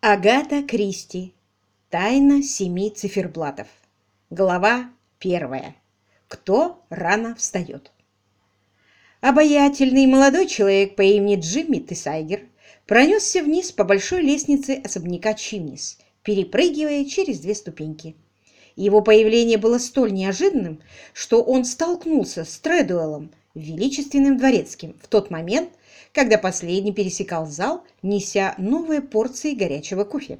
Агата Кристи. Тайна семи циферблатов. Глава первая. Кто рано встает? Обаятельный молодой человек по имени Джимми Тесайгер пронесся вниз по большой лестнице особняка Чимнис, перепрыгивая через две ступеньки. Его появление было столь неожиданным, что он столкнулся с Тредуэлом, величественным дворецким, в тот момент, когда последний пересекал зал, неся новые порции горячего кофе.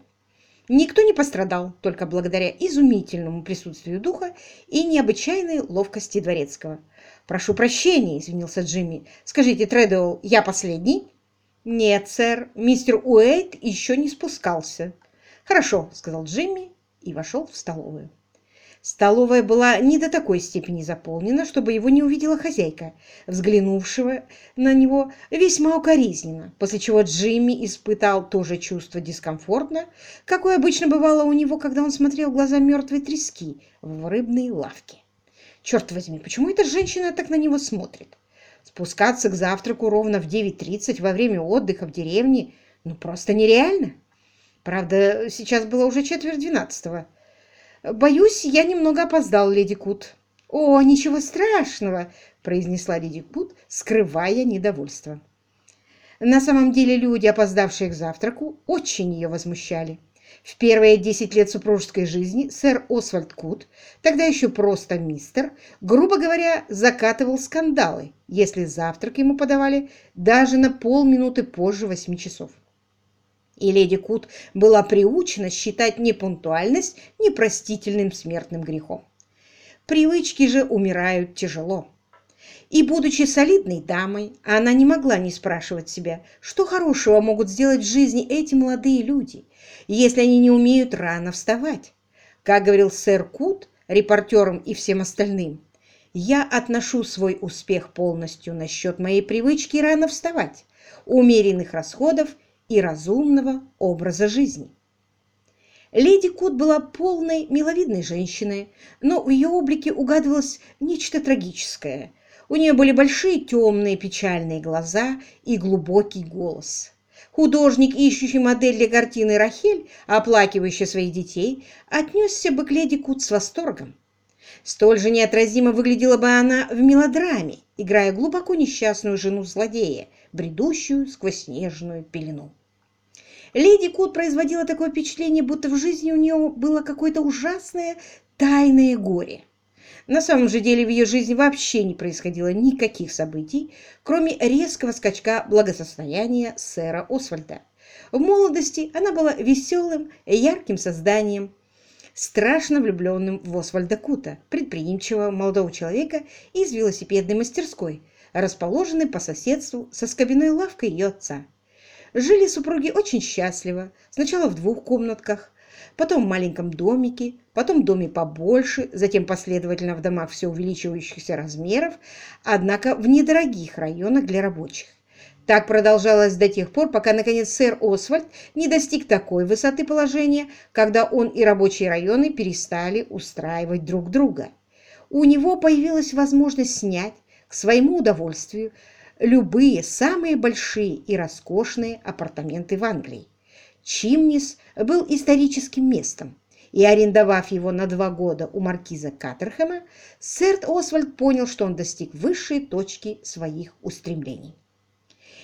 Никто не пострадал, только благодаря изумительному присутствию духа и необычайной ловкости дворецкого. «Прошу прощения», — извинился Джимми. «Скажите, Тредуэлл, я последний?» «Нет, сэр, мистер Уэйт еще не спускался». «Хорошо», — сказал Джимми и вошел в столовую. Столовая была не до такой степени заполнена, чтобы его не увидела хозяйка, взглянувшего на него весьма укоризненно, после чего Джимми испытал то же чувство дискомфортно, какое обычно бывало у него, когда он смотрел в глаза мертвой трески в рыбной лавке. Черт возьми, почему эта женщина так на него смотрит? Спускаться к завтраку ровно в 9.30 во время отдыха в деревне ну просто нереально. Правда, сейчас было уже четверть двенадцатого. «Боюсь, я немного опоздал, леди Кут». «О, ничего страшного!» – произнесла леди Кут, скрывая недовольство. На самом деле люди, опоздавшие к завтраку, очень ее возмущали. В первые десять лет супружеской жизни сэр Освальд Кут, тогда еще просто мистер, грубо говоря, закатывал скандалы, если завтрак ему подавали даже на полминуты позже восьми часов и леди Кут была приучена считать непунктуальность непростительным смертным грехом. Привычки же умирают тяжело. И, будучи солидной дамой, она не могла не спрашивать себя, что хорошего могут сделать в жизни эти молодые люди, если они не умеют рано вставать. Как говорил сэр Кут, репортерам и всем остальным, «Я отношу свой успех полностью насчет моей привычки рано вставать, умеренных расходов и разумного образа жизни. Леди Кут была полной, миловидной женщиной, но в ее облике угадывалось нечто трагическое. У нее были большие темные печальные глаза и глубокий голос. Художник, ищущий модель для картины Рахель, оплакивающий своих детей, отнесся бы к леди Кут с восторгом. Столь же неотразимо выглядела бы она в мелодраме, играя глубоко несчастную жену злодея, бредущую сквозь снежную пелену. Леди Кут производила такое впечатление, будто в жизни у нее было какое-то ужасное тайное горе. На самом же деле в ее жизни вообще не происходило никаких событий, кроме резкого скачка благосостояния сэра Освальда. В молодости она была веселым, ярким созданием, страшно влюбленным в Освальда Кута, предприимчивого молодого человека из велосипедной мастерской, расположенной по соседству со скобяной лавкой ее отца. Жили супруги очень счастливо, сначала в двух комнатках, потом в маленьком домике, потом в доме побольше, затем последовательно в домах все увеличивающихся размеров, однако в недорогих районах для рабочих. Так продолжалось до тех пор, пока, наконец, сэр Освальд не достиг такой высоты положения, когда он и рабочие районы перестали устраивать друг друга. У него появилась возможность снять к своему удовольствию любые самые большие и роскошные апартаменты в Англии. Чимнис был историческим местом, и, арендовав его на два года у маркиза Каттерхэма, сэр Освальд понял, что он достиг высшей точки своих устремлений.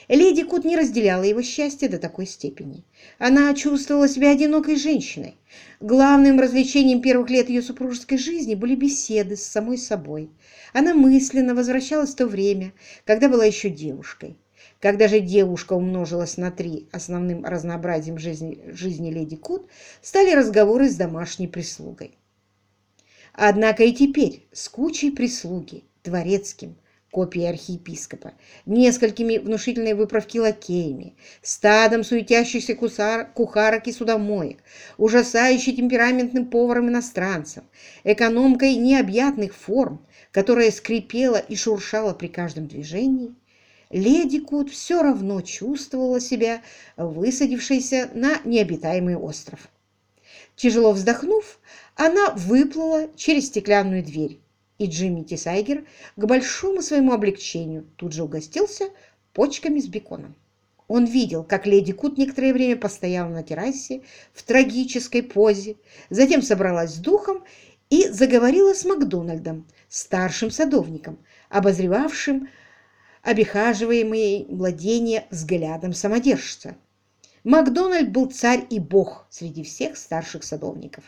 Леди Кут не разделяла его счастье до такой степени. Она чувствовала себя одинокой женщиной. Главным развлечением первых лет ее супружеской жизни были беседы с самой собой. Она мысленно возвращалась в то время, когда была еще девушкой. Когда же девушка умножилась на три основным разнообразием жизни, жизни леди Кут, стали разговоры с домашней прислугой. Однако и теперь с кучей прислуги, дворецким, копии архиепископа, несколькими внушительной выправки лакеями, стадом суетящихся кусар, кухарок и судомоек, ужасающей темпераментным поваром-иностранцем, экономкой необъятных форм, которая скрипела и шуршала при каждом движении, леди Кут все равно чувствовала себя высадившейся на необитаемый остров. Тяжело вздохнув, она выплыла через стеклянную дверь, и Джимми Тисайгер к большому своему облегчению тут же угостился почками с беконом. Он видел, как леди Кут некоторое время постояла на террасе в трагической позе, затем собралась с духом и заговорила с Макдональдом, старшим садовником, обозревавшим обихаживаемые владения взглядом самодержца. Макдональд был царь и бог среди всех старших садовников.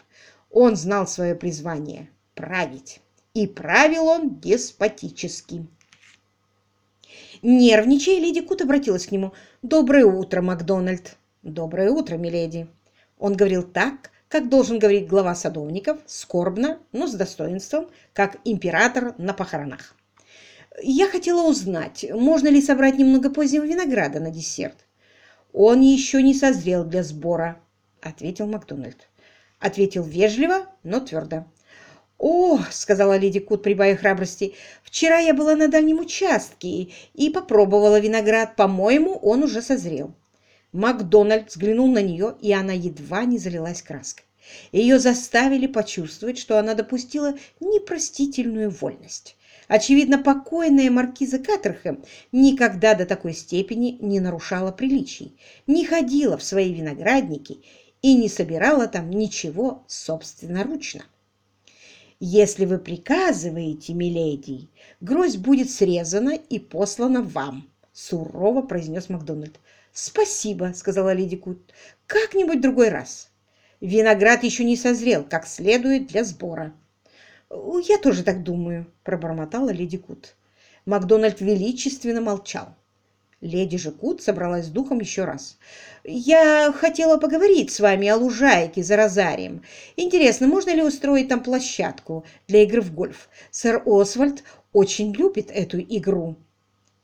Он знал свое призвание – править. И правил он деспотически. Нервничая, леди Кут обратилась к нему. «Доброе утро, Макдональд!» «Доброе утро, миледи!» Он говорил так, как должен говорить глава садовников, скорбно, но с достоинством, как император на похоронах. «Я хотела узнать, можно ли собрать немного позднего винограда на десерт?» «Он еще не созрел для сбора», — ответил Макдональд. Ответил вежливо, но твердо. «О!» — сказала леди Кут, прибавив храбрости. «Вчера я была на дальнем участке и попробовала виноград. По-моему, он уже созрел». Макдональд взглянул на нее, и она едва не залилась краской. Ее заставили почувствовать, что она допустила непростительную вольность. Очевидно, покойная маркиза Каттерхэм никогда до такой степени не нарушала приличий, не ходила в свои виноградники и не собирала там ничего собственноручно. «Если вы приказываете, миледи, гроздь будет срезана и послана вам», — сурово произнес Макдональд. «Спасибо», — сказала леди Кут. «Как-нибудь другой раз. Виноград еще не созрел, как следует для сбора». «Я тоже так думаю», — пробормотала леди Кут. Макдональд величественно молчал. Леди же Кут собралась с духом еще раз. «Я хотела поговорить с вами о лужайке за розарием. Интересно, можно ли устроить там площадку для игры в гольф? Сэр Освальд очень любит эту игру».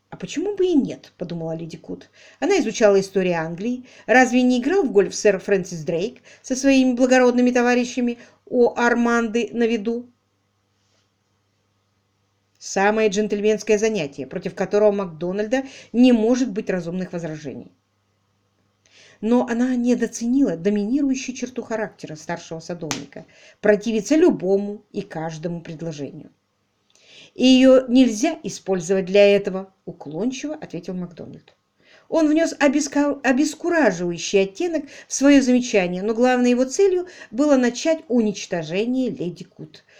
«А почему бы и нет?» – подумала леди Кут. Она изучала историю Англии. Разве не играл в гольф сэр Фрэнсис Дрейк со своими благородными товарищами у Арманды на виду? Самое джентльменское занятие, против которого Макдональда не может быть разумных возражений. Но она недооценила доминирующую черту характера старшего садовника – противиться любому и каждому предложению. «И ее нельзя использовать для этого», – уклончиво ответил Макдональд. Он внес обескураживающий оттенок в свое замечание, но главной его целью было начать уничтожение леди Кут –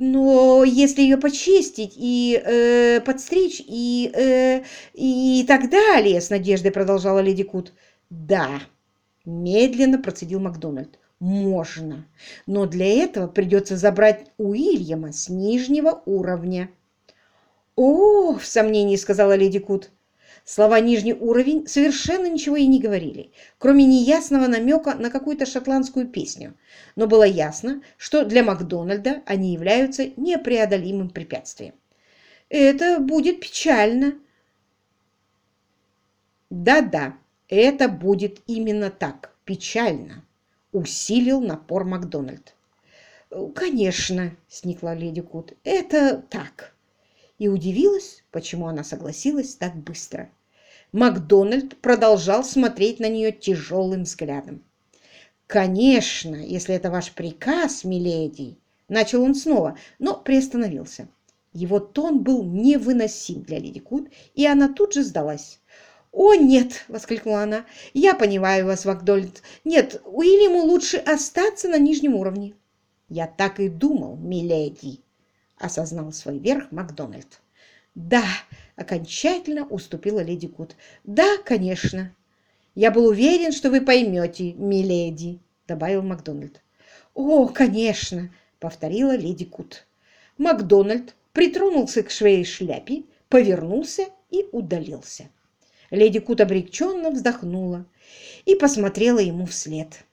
но если ее почистить и э, подстричь и, э, и так далее, с надеждой продолжала леди Кут. Да, медленно процедил Макдональд. Можно, но для этого придется забрать Уильяма с нижнего уровня. О, в сомнении сказала леди Кут. Слова «нижний уровень» совершенно ничего и не говорили, кроме неясного намека на какую-то шотландскую песню. Но было ясно, что для Макдональда они являются непреодолимым препятствием. «Это будет печально». «Да-да, это будет именно так, печально», — усилил напор Макдональд. «Конечно», — сникла леди Кут, — «это так» и удивилась, почему она согласилась так быстро. Макдональд продолжал смотреть на нее тяжелым взглядом. «Конечно, если это ваш приказ, миледи!» Начал он снова, но приостановился. Его тон был невыносим для леди Кут, и она тут же сдалась. «О, нет!» — воскликнула она. «Я понимаю вас, Макдональд. Нет, Уильяму лучше остаться на нижнем уровне». «Я так и думал, миледи!» — осознал свой верх Макдональд. «Да!» — окончательно уступила леди Кут. «Да, конечно!» «Я был уверен, что вы поймете, миледи!» — добавил Макдональд. «О, конечно!» — повторила леди Кут. Макдональд притронулся к своей шляпе, повернулся и удалился. Леди Кут обреченно вздохнула и посмотрела ему вслед.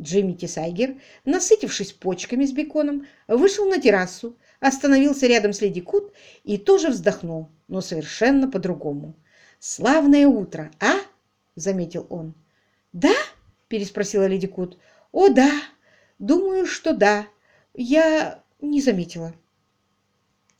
Джимми Тисайгер, насытившись почками с беконом, вышел на террасу, остановился рядом с леди Кут и тоже вздохнул, но совершенно по-другому. «Славное утро, а?» — заметил он. «Да?» — переспросила леди Кут. «О, да! Думаю, что да. Я не заметила».